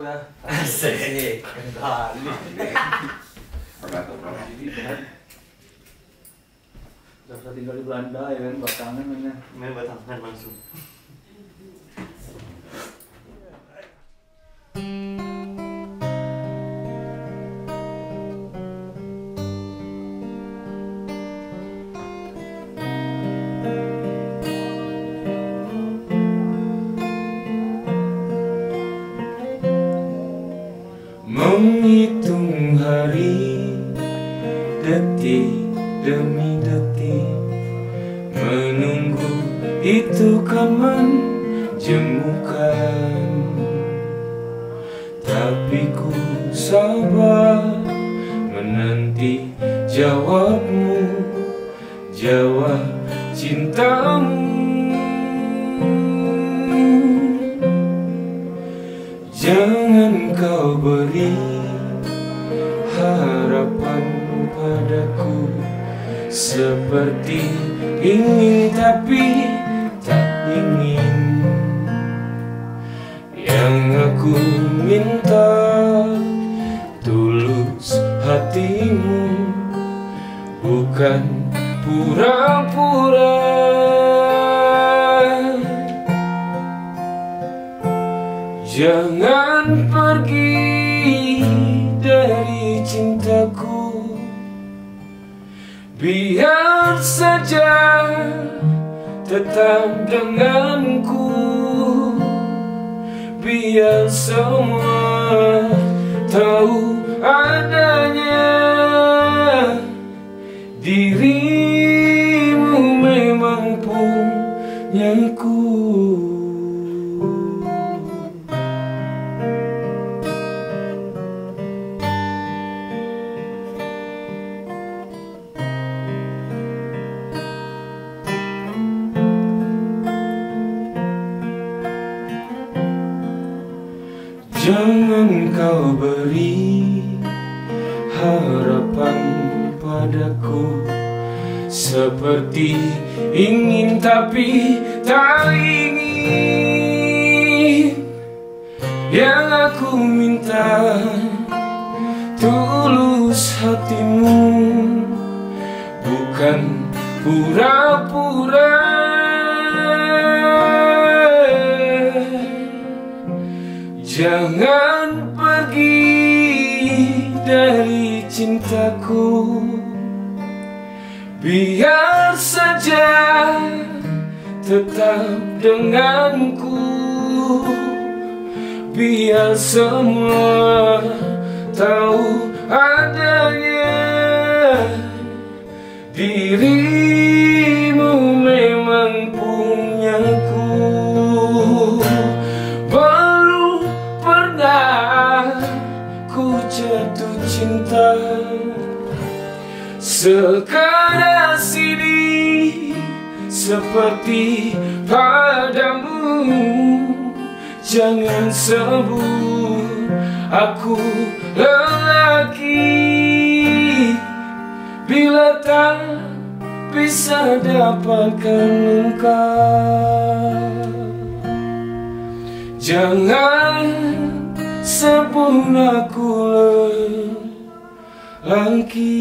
जब से दिल्ली बुलंदा इवेंट बताने मैंने मैं बताऊँ मैं Mansoor Menghitung hari Detik demi detik. Menunggu itu kaman jemukan. Tapi ku sabar Menanti jawabmu. Jawab cintamu Seperti ingin tapi tak ingin. Yang aku minta tulus hatimu Bukan pura-pura. Jangan pergi Biar saja tetap denganku. Biar semua tahu adanya Jangan kau beri harapan padaku. Seperti ingin tapi tak ingin. Yang aku minta tulus hatimu. Bukan pura-pura Jangan pergi dari cintaku. Biar saja tetap denganku. Biar semua tahu adanya jatuh cinta. Sekadar sini seperti padamu. Jangan sebut aku lelaki. Bila tak bisa dapatkan engkau Jangan sebut aku lelaki